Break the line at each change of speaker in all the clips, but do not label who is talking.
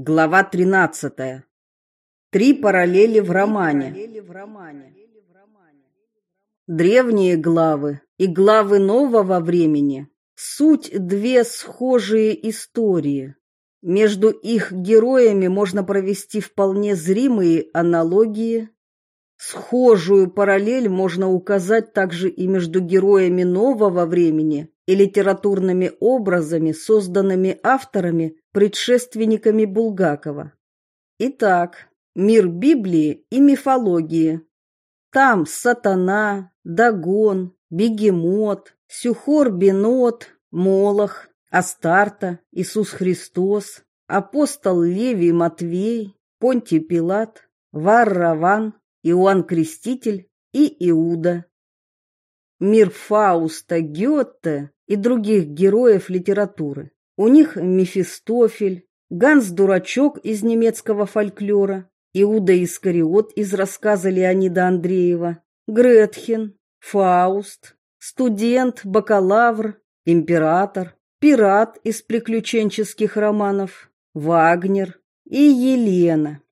Глава 13. Три параллели в романе. Древние главы и главы нового времени суть две схожие истории. Между их героями можно провести вполне зримые аналогии. Схожую параллель можно указать также и между героями нового времени и литературными образами, созданными авторами, предшественниками Булгакова. Итак, мир Библии и мифологии. Там сатана, Дагон, Бегемот, Суккот-Бенот, Молох, Астарта, Иисус Христос, апостол Левий Матвей, Понтий Пилат, Варавван, Иоанн Креститель и Иуда. Мир Фауста Гёте и других героев литературы. У них Мефистофель, Ганс-дурачок из немецкого фольклора, Иуда Искариот из рассказа Леонида Андреева, Гретхен, Фауст, студент, бакалавр, император, пират из приключенческих романов, Вагнер и Елена.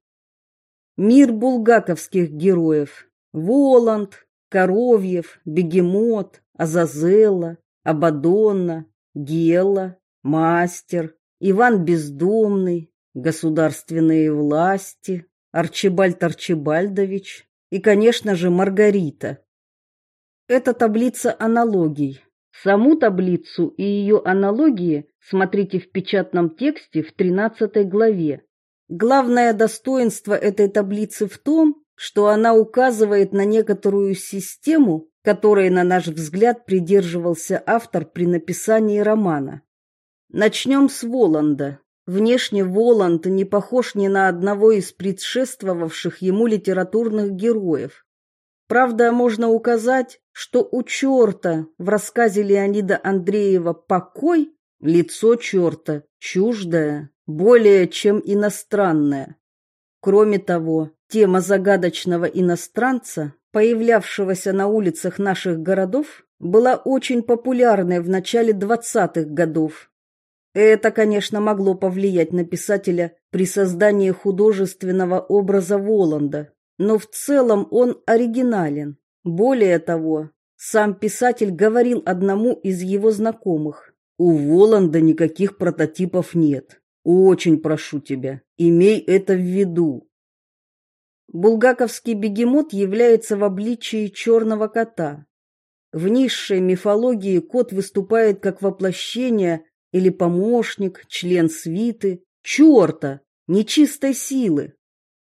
Мир булгаковских героев. Воланд, Коровьев, Бегемот, Азазелла, Абадонна, Гела, Мастер, Иван Бездомный, государственные власти, Арчибальд Арчибальдович и, конечно же, Маргарита. Это таблица аналогий. Саму таблицу и ее аналогии смотрите в печатном тексте в 13 главе. Главное достоинство этой таблицы в том, что она указывает на некоторую систему, которой, на наш взгляд, придерживался автор при написании романа. Начнем с Воланда. Внешне Воланд не похож ни на одного из предшествовавших ему литературных героев. Правда, можно указать, что у черта в рассказе Леонида Андреева «Покой» лицо черта чуждое, более чем иностранное. Кроме того, тема загадочного иностранца, появлявшегося на улицах наших городов, была очень популярной в начале 20-х годов. Это, конечно, могло повлиять на писателя при создании художественного образа Воланда, но в целом он оригинален. Более того, сам писатель говорил одному из его знакомых: "У Воланда никаких прототипов нет. Очень прошу тебя, имей это в виду. Булгаковский бегемот является в обличии черного кота. В низшей мифологии кот выступает как воплощение или помощник, член свиты, черта, нечистой силы.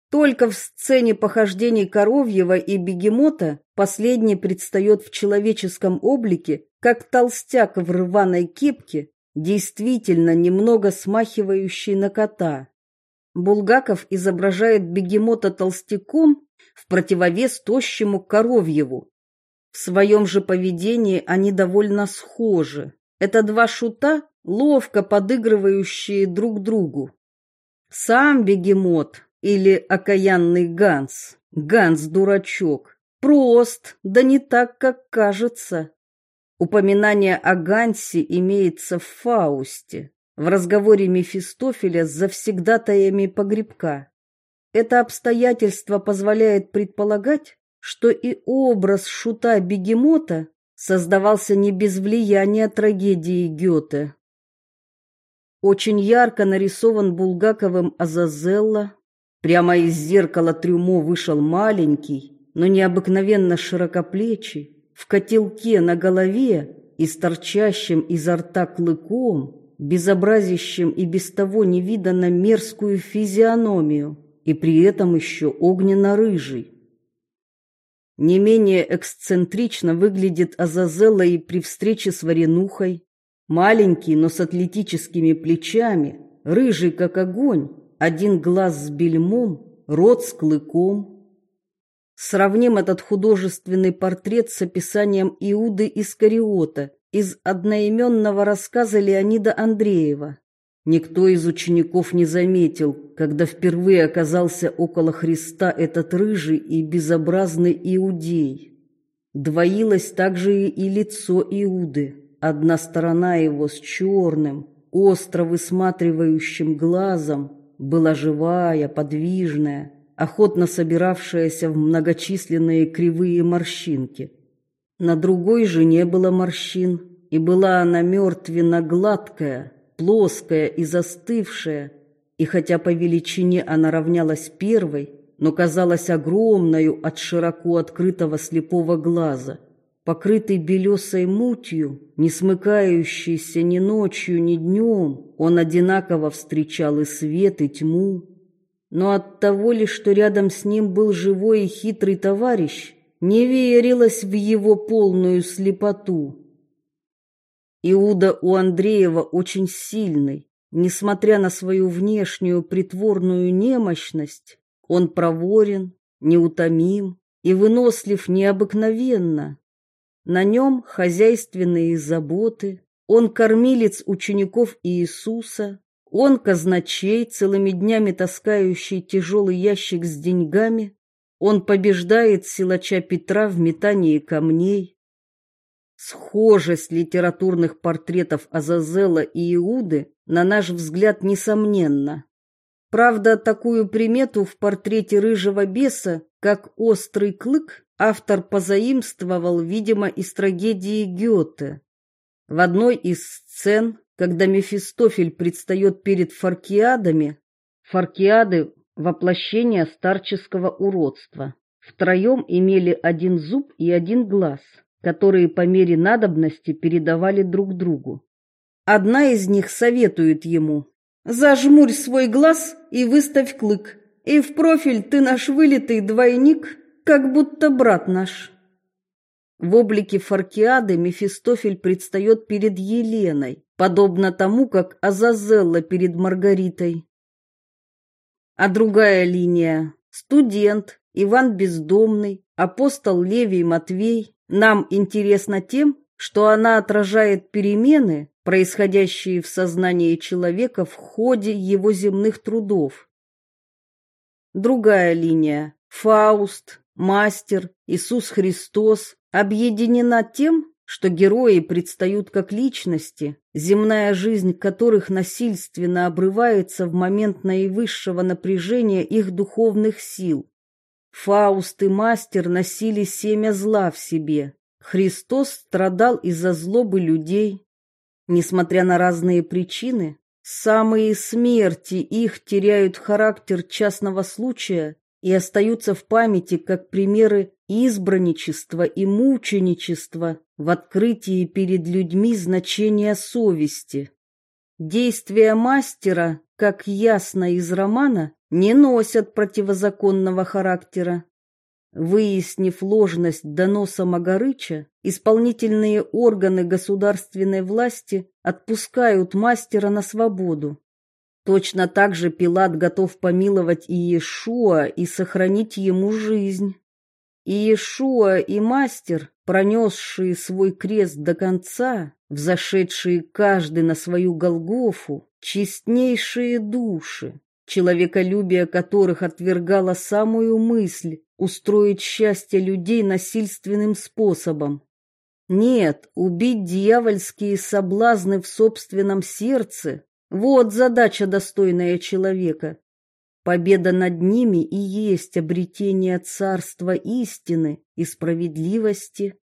Только в сцене похождений Коровьева и Бегемота последний предстает в человеческом облике, как толстяк в рваной кепке действительно немного смахивающий на кота. Булгаков изображает бегемота толстяком в противовес тощему коровьеву. В своем же поведении они довольно схожи. Это два шута, ловко подыгрывающие друг другу. Сам бегемот или окаянный Ганс, Ганс-дурачок, прост, да не так, как кажется. Упоминание о Гансе имеется в Фаусте, в разговоре Мефистофеля с завсегдатаями погребка. Это обстоятельство позволяет предполагать, что и образ шута-бегемота создавался не без влияния трагедии Гёте. Очень ярко нарисован Булгаковым Азазелла. Прямо из зеркала трюмо вышел маленький, но необыкновенно широкоплечий, в котелке на голове и с торчащим изо рта клыком, безобразящим и без того невиданно мерзкую физиономию, и при этом еще огненно-рыжий. Не менее эксцентрично выглядит Азазелла и при встрече с Варенухой. Маленький, но с атлетическими плечами, рыжий как огонь, один глаз с бельмом, рот с клыком – Сравним этот художественный портрет с описанием Иуды Искариота из одноименного рассказа Леонида Андреева. Никто из учеников не заметил, когда впервые оказался около Христа этот рыжий и безобразный иудей. Двоилось также и лицо Иуды. Одна сторона его с черным, остро высматривающим глазом, была живая, подвижная, охотно собиравшаяся в многочисленные кривые морщинки. На другой же не было морщин, и была она мертвенно-гладкая, плоская и застывшая, и хотя по величине она равнялась первой, но казалась огромною от широко открытого слепого глаза, покрытый белесой мутью, не смыкающийся ни ночью, ни днем, он одинаково встречал и свет, и тьму. Но от того ли, что рядом с ним был живой и хитрый товарищ, не верилось в его полную слепоту. Иуда у Андреева очень сильный, несмотря на свою внешнюю притворную немощность, он проворен, неутомим и вынослив необыкновенно. На нем хозяйственные заботы, он кормилец учеников Иисуса, он казначей, целыми днями таскающий тяжелый ящик с деньгами, он побеждает силача Петра в метании камней. Схожесть литературных портретов Азазела и Иуды, на наш взгляд, несомненна. Правда, такую примету в портрете рыжего беса, как острый клык, автор позаимствовал, видимо, из трагедии Гёте. В одной из сцен, когда Мефистофель предстает перед фаркиадами, фаркиады – воплощение старческого уродства, втроем имели один зуб и один глаз, которые по мере надобности передавали друг другу. Одна из них советует ему Зажмурь свой глаз и выставь клык, и в профиль ты наш вылитый двойник, как будто брат наш. В облике Фаркиады Мефистофель предстает перед Еленой, подобно тому, как Азазелла перед Маргаритой. А другая линия – студент, Иван Бездомный, апостол Левий Матвей – нам интересна тем, что она отражает перемены, происходящие в сознании человека в ходе его земных трудов. Другая линия – Фауст, Мастер, Иисус Христос – объединена тем, что герои предстают как личности, земная жизнь которых насильственно обрывается в момент наивысшего напряжения их духовных сил. Фауст и Мастер носили семя зла в себе. Христос страдал из-за злобы людей, Несмотря на разные причины, самые смерти их теряют характер частного случая и остаются в памяти как примеры избранничества и мученичества в открытии перед людьми значения совести. Действия мастера, как ясно из романа, не носят противозаконного характера. Выяснив ложность доноса Магарыча, исполнительные органы государственной власти отпускают мастера на свободу. Точно так же Пилат готов помиловать Иешуа и сохранить ему жизнь. Иешуа и мастер, пронесшие свой крест до конца, взошедшие каждый на свою Голгофу, честнейшие души, человеколюбие которых отвергало самую мысль устроить счастье людей насильственным способом. Нет, убить дьявольские соблазны в собственном сердце – вот задача, достойная человека. Победа над ними и есть обретение царства истины и справедливости.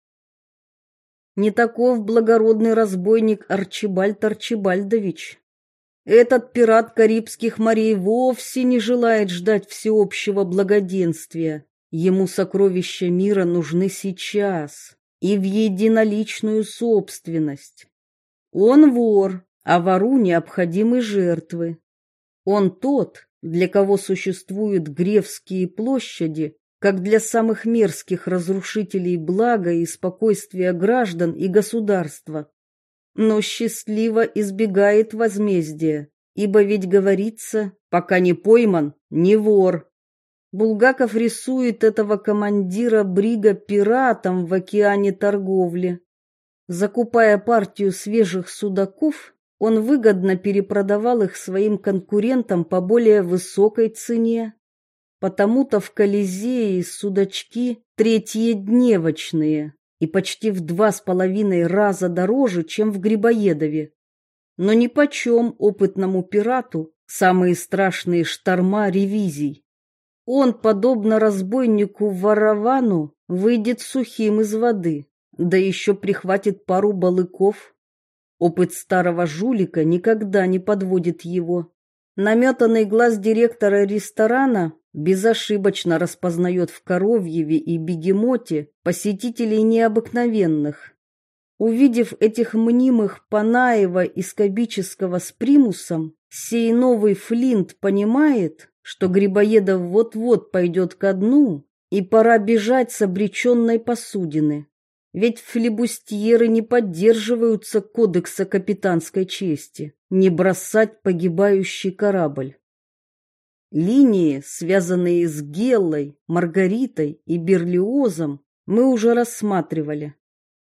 Не таков благородный разбойник Арчибальд Арчибальдович. Этот пират Карибских морей вовсе не желает ждать всеобщего благоденствия. Ему сокровища мира нужны сейчас и в единоличную собственность. Он вор, а вору необходимы жертвы. Он тот, для кого существуют Гревские площади, как для самых мерзких разрушителей блага и спокойствия граждан и государства. Но счастливо избегает возмездия, ибо ведь говорится, пока не пойман, не вор. Булгаков рисует этого командира брига пиратом в океане торговли. Закупая партию свежих судаков, он выгодно перепродавал их своим конкурентам по более высокой цене. Потому-то в Колизее судачки третьедневочные и почти в два с половиной раза дороже, чем в Грибоедове. Но нипочем опытному пирату самые страшные шторма ревизий. Он, подобно разбойнику Варавану, выйдет сухим из воды, да еще прихватит пару балыков. Опыт старого жулика никогда не подводит его. Наметанный глаз директора ресторана безошибочно распознает в Коровьеве и Бегемоте посетителей необыкновенных. Увидев этих мнимых Панаева и Скобического с примусом, сей новый Флинт понимает, что Грибоедов вот-вот пойдет ко дну, и пора бежать с обреченной посудины. Ведь флебустьеры не поддерживаются кодекса капитанской чести, не бросать погибающий корабль. Линии, связанные с Геллой, Маргаритой и Берлиозом, мы уже рассматривали.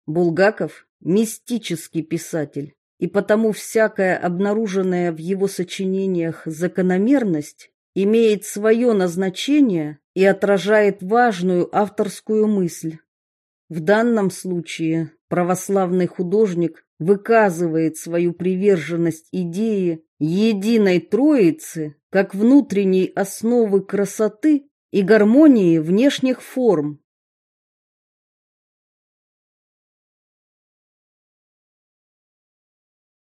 Булгаков – мистический писатель, и потому всякая обнаруженная в его сочинениях закономерность имеет свое назначение и отражает важную авторскую мысль. В данном случае православный художник выказывает свою приверженность идее единой Троицы как внутренней основы красоты и гармонии внешних форм.